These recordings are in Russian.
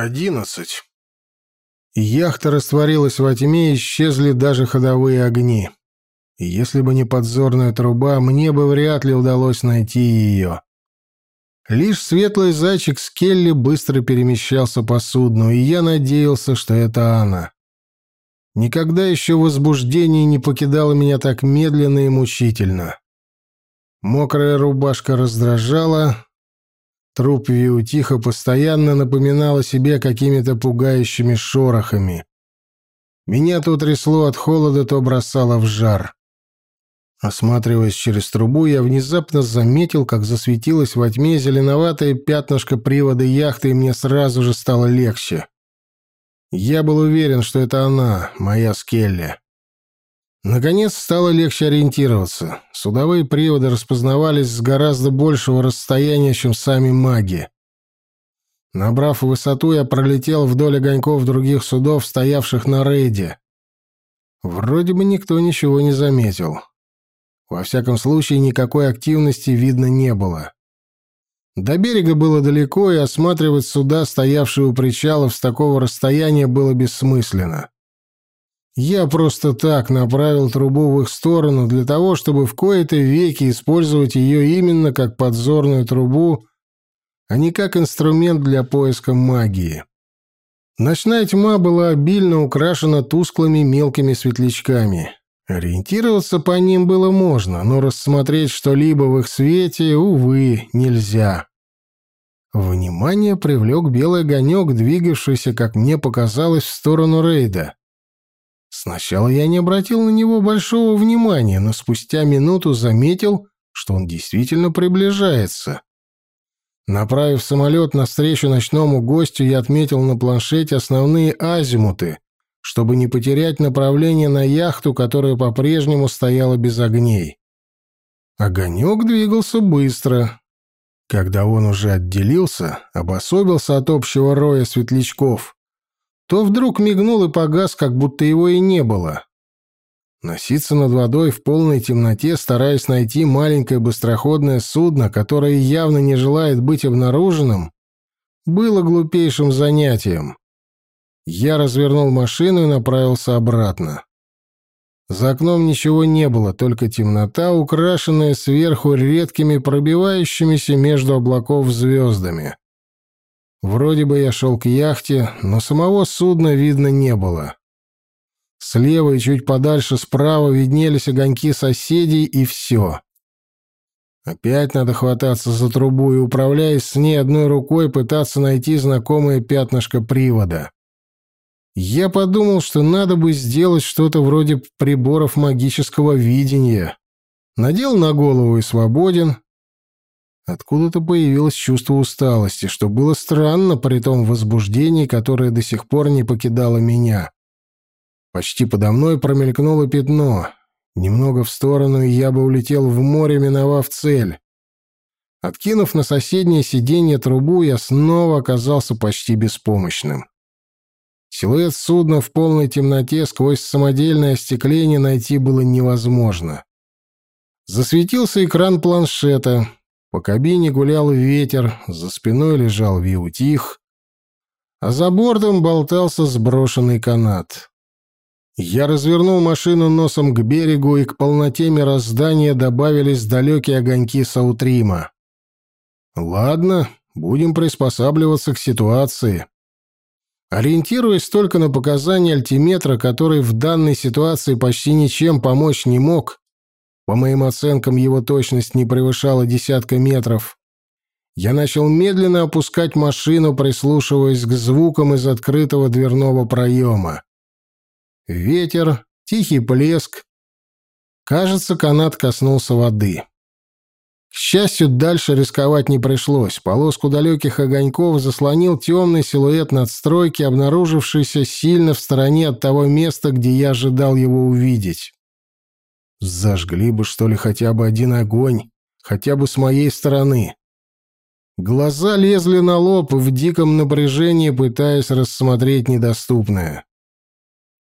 Одиннадцать. Яхта растворилась во тьме, исчезли даже ходовые огни. Если бы не подзорная труба, мне бы вряд ли удалось найти ее. Лишь светлый зайчик Скелли быстро перемещался по судну, и я надеялся, что это она. Никогда еще возбуждение не покидало меня так медленно и мучительно. Мокрая рубашка раздражала, Труп Виутиха постоянно напоминал о себе какими-то пугающими шорохами. Меня то трясло от холода, то бросало в жар. Осматриваясь через трубу, я внезапно заметил, как засветилось во тьме зеленоватое пятнышко привода яхты, и мне сразу же стало легче. Я был уверен, что это она, моя Скелли. Наконец стало легче ориентироваться. Судовые приводы распознавались с гораздо большего расстояния, чем сами маги. Набрав высоту, я пролетел вдоль огоньков других судов, стоявших на рейде. Вроде бы никто ничего не заметил. Во всяком случае, никакой активности видно не было. До берега было далеко, и осматривать суда, стоявшие у причалов с такого расстояния, было бессмысленно. Я просто так направил трубу в их сторону для того, чтобы в кои-то веки использовать ее именно как подзорную трубу, а не как инструмент для поиска магии. Ночная тьма была обильно украшена тусклыми мелкими светлячками. Ориентироваться по ним было можно, но рассмотреть что-либо в их свете, увы, нельзя. Внимание привлек белый огонек, двигавшийся, как мне показалось, в сторону рейда. Сначала я не обратил на него большого внимания, но спустя минуту заметил, что он действительно приближается. Направив самолет навстречу ночному гостю, я отметил на планшете основные азимуты, чтобы не потерять направление на яхту, которая по-прежнему стояла без огней. Огонек двигался быстро. Когда он уже отделился, обособился от общего роя светлячков, то вдруг мигнул и погас, как будто его и не было. Носиться над водой в полной темноте, стараясь найти маленькое быстроходное судно, которое явно не желает быть обнаруженным, было глупейшим занятием. Я развернул машину и направился обратно. За окном ничего не было, только темнота, украшенная сверху редкими пробивающимися между облаков звездами. Вроде бы я шел к яхте, но самого судна видно не было. Слева и чуть подальше справа виднелись огоньки соседей, и все. Опять надо хвататься за трубу и, управляясь с ней одной рукой, пытаться найти знакомое пятнышко привода. Я подумал, что надо бы сделать что-то вроде приборов магического видения. Надел на голову и свободен, Откуда-то появилось чувство усталости, что было странно при том возбуждении, которое до сих пор не покидало меня. Почти подо мной промелькнуло пятно. Немного в сторону, и я бы улетел в море, миновав цель. Откинув на соседнее сиденье трубу, я снова оказался почти беспомощным. Силуэт судна в полной темноте сквозь самодельное остекление найти было невозможно. Засветился экран планшета, по кабине гулял ветер, за спиной лежал виутих, а за бортом болтался сброшенный канат. Я развернул машину носом к берегу, и к полноте мироздания добавились далекие огоньки Саутрима. Ладно, будем приспосабливаться к ситуации. Ориентируясь только на показания альтиметра, который в данной ситуации почти ничем помочь не мог, по моим оценкам, его точность не превышала десятка метров. Я начал медленно опускать машину, прислушиваясь к звукам из открытого дверного проема. Ветер, тихий плеск. Кажется, канат коснулся воды. К счастью, дальше рисковать не пришлось. Полоску далеких огоньков заслонил темный силуэт надстройки, обнаружившийся сильно в стороне от того места, где я ожидал его увидеть. Зажгли бы, что ли, хотя бы один огонь, хотя бы с моей стороны. Глаза лезли на лоб в диком напряжении, пытаясь рассмотреть недоступное.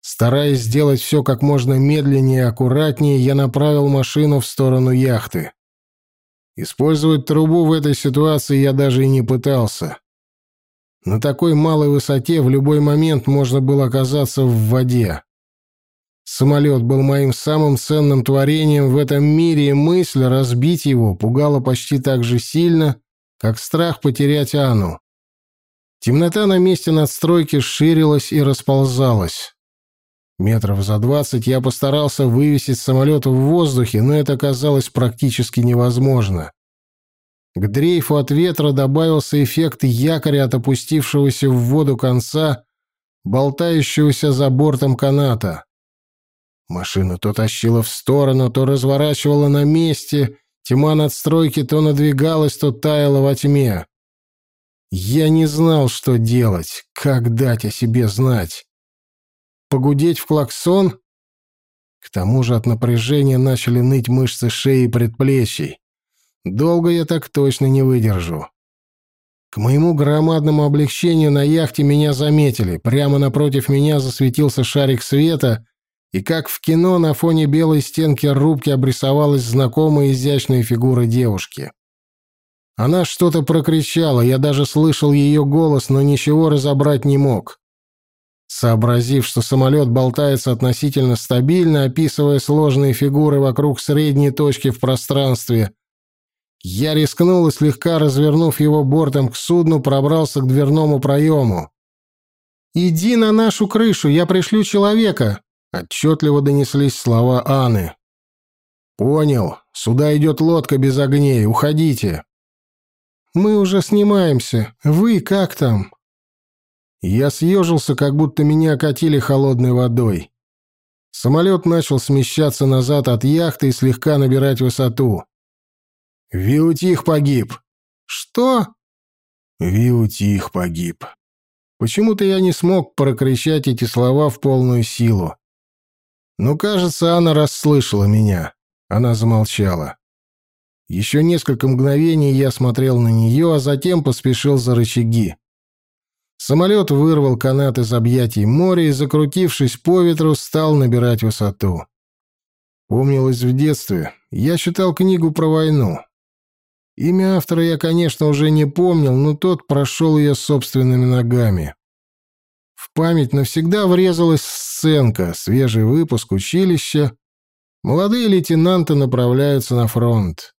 Стараясь сделать все как можно медленнее и аккуратнее, я направил машину в сторону яхты. Использовать трубу в этой ситуации я даже и не пытался. На такой малой высоте в любой момент можно было оказаться в воде. Самолет был моим самым ценным творением в этом мире, и мысль разбить его пугала почти так же сильно, как страх потерять Анну. Темнота на месте надстройки ширилась и расползалась. Метров за двадцать я постарался вывесить самолет в воздухе, но это оказалось практически невозможно. К дрейфу от ветра добавился эффект якоря от опустившегося в воду конца, болтающегося за бортом каната. Машину то тащило в сторону, то разворачивало на месте, тьма надстройки то надвигалась, то таяла во тьме. Я не знал, что делать, как дать о себе знать. Погудеть в клаксон? К тому же от напряжения начали ныть мышцы шеи и предплечий. Долго я так точно не выдержу. К моему громадному облегчению на яхте меня заметили. Прямо напротив меня засветился шарик света, и как в кино на фоне белой стенки рубки обрисовалась знакомая изящная фигура девушки. Она что-то прокричала, я даже слышал ее голос, но ничего разобрать не мог. Сообразив, что самолет болтается относительно стабильно, описывая сложные фигуры вокруг средней точки в пространстве, я рискнул и, слегка развернув его бортом к судну, пробрался к дверному проему. «Иди на нашу крышу, я пришлю человека!» Отчетливо донеслись слова Анны. «Понял. Сюда идет лодка без огней. Уходите». «Мы уже снимаемся. Вы как там?» Я съежился, как будто меня окатили холодной водой. Самолет начал смещаться назад от яхты и слегка набирать высоту. Виутих погиб. Что? Виутих погиб. Почему-то я не смог прокричать эти слова в полную силу. Но, кажется, она расслышала меня. Она замолчала. Еще несколько мгновений я смотрел на нее, а затем поспешил за рычаги. Самолет вырвал канат из объятий моря и, закрутившись по ветру, стал набирать высоту. Помнилось в детстве. Я читал книгу про войну. Имя автора я, конечно, уже не помнил, но тот прошел ее собственными ногами. В память навсегда врезалась сценка, свежий выпуск училища. Молодые лейтенанты направляются на фронт.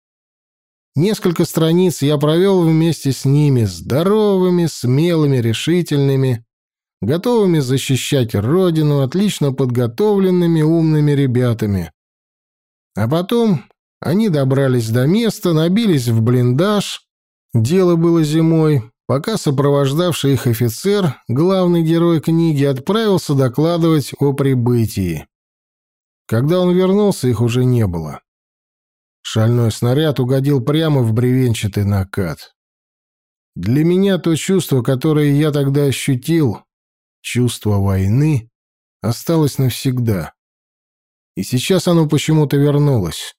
Несколько страниц я провел вместе с ними, здоровыми, смелыми, решительными, готовыми защищать родину, отлично подготовленными, умными ребятами. А потом они добрались до места, набились в блиндаж. Дело было зимой, пока сопровождавший их офицер, главный герой книги, отправился докладывать о прибытии. Когда он вернулся, их уже не было. Шальной снаряд угодил прямо в бревенчатый накат. Для меня то чувство, которое я тогда ощутил, чувство войны, осталось навсегда. И сейчас оно почему-то вернулось.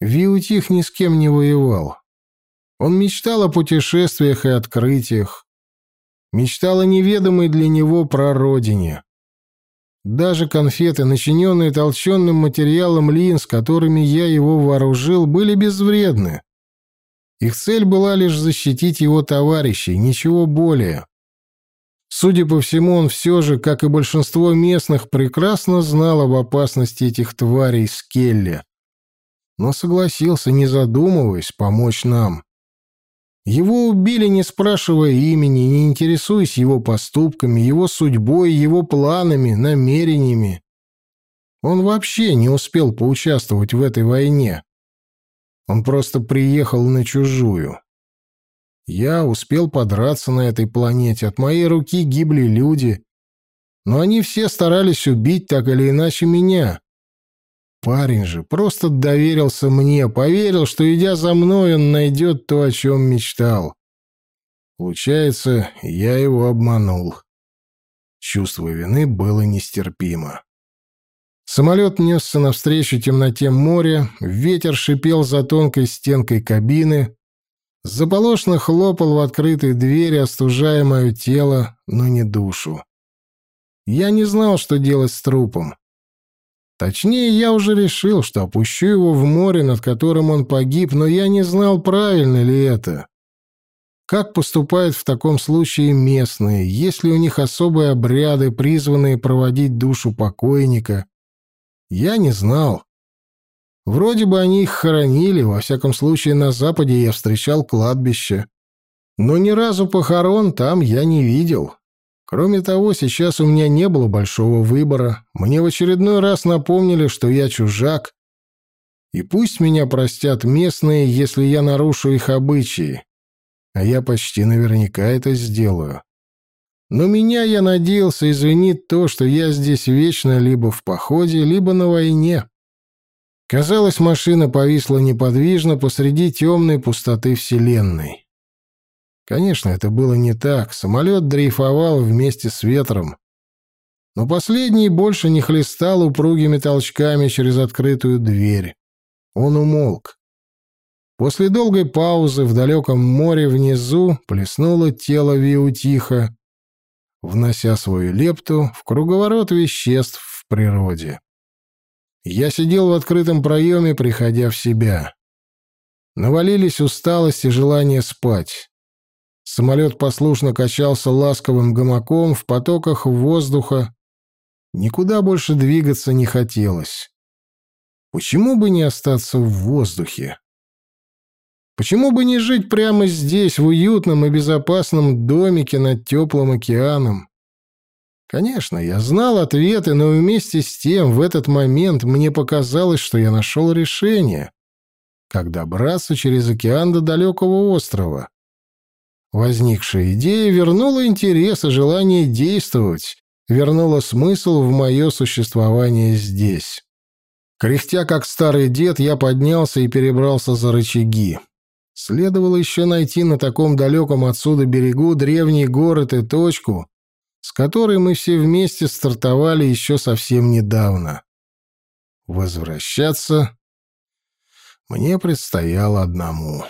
Виутих ни с кем не воевал. Он мечтал о путешествиях и открытиях. Мечтал о неведомой для него прародине. Даже конфеты, начиненные толченным материалом лин, с которыми я его вооружил, были безвредны. Их цель была лишь защитить его товарищей, ничего более. Судя по всему, он все же, как и большинство местных, прекрасно знал об опасности этих тварей Скелли но согласился, не задумываясь, помочь нам. Его убили, не спрашивая имени, не интересуясь его поступками, его судьбой, его планами, намерениями. Он вообще не успел поучаствовать в этой войне. Он просто приехал на чужую. Я успел подраться на этой планете, от моей руки гибли люди, но они все старались убить так или иначе меня. Парень же просто доверился мне, поверил, что, идя за мной, он найдет то, о чем мечтал. Получается, я его обманул. Чувство вины было нестерпимо. Самолет несся навстречу темноте моря, ветер шипел за тонкой стенкой кабины, заполошно хлопал в открытые двери, остужая мое тело, но не душу. Я не знал, что делать с трупом. Точнее, я уже решил, что опущу его в море, над которым он погиб, но я не знал, правильно ли это. Как поступают в таком случае местные, есть ли у них особые обряды, призванные проводить душу покойника? Я не знал. Вроде бы они их хоронили, во всяком случае на Западе я встречал кладбище. Но ни разу похорон там я не видел. Кроме того, сейчас у меня не было большого выбора. Мне в очередной раз напомнили, что я чужак. И пусть меня простят местные, если я нарушу их обычаи. А я почти наверняка это сделаю. Но меня, я надеялся, извинит то, что я здесь вечно либо в походе, либо на войне. Казалось, машина повисла неподвижно посреди темной пустоты Вселенной. Конечно, это было не так. Самолет дрейфовал вместе с ветром. Но последний больше не хлестал упругими толчками через открытую дверь. Он умолк. После долгой паузы в далеком море внизу плеснуло тело Виутиха, внося свою лепту в круговорот веществ в природе. Я сидел в открытом проеме, приходя в себя. Навалились усталость и желание спать. Самолет послушно качался ласковым гамаком в потоках воздуха. Никуда больше двигаться не хотелось. Почему бы не остаться в воздухе? Почему бы не жить прямо здесь, в уютном и безопасном домике над теплым океаном? Конечно, я знал ответы, но вместе с тем в этот момент мне показалось, что я нашел решение, как добраться через океан до далекого острова. Возникшая идея вернула интерес и желание действовать, вернула смысл в мое существование здесь. Кряхтя как старый дед, я поднялся и перебрался за рычаги. Следовало еще найти на таком далеком отсюда берегу древний город и точку, с которой мы все вместе стартовали еще совсем недавно. Возвращаться мне предстояло одному.